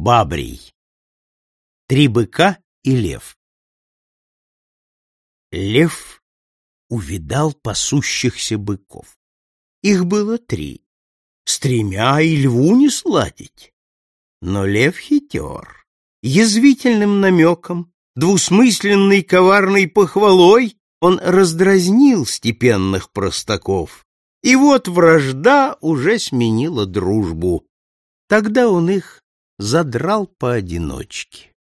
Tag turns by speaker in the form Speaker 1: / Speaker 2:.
Speaker 1: Бабрий. Три быка и лев. Лев увидал пасущихся быков. Их было три. С тремя и льву не сладить. Но лев хитер. Язвительным намеком, двусмысленной коварной похвалой он раздразнил степенных простаков. И вот вражда уже сменила дружбу. Тогда он их задрал поодиночке.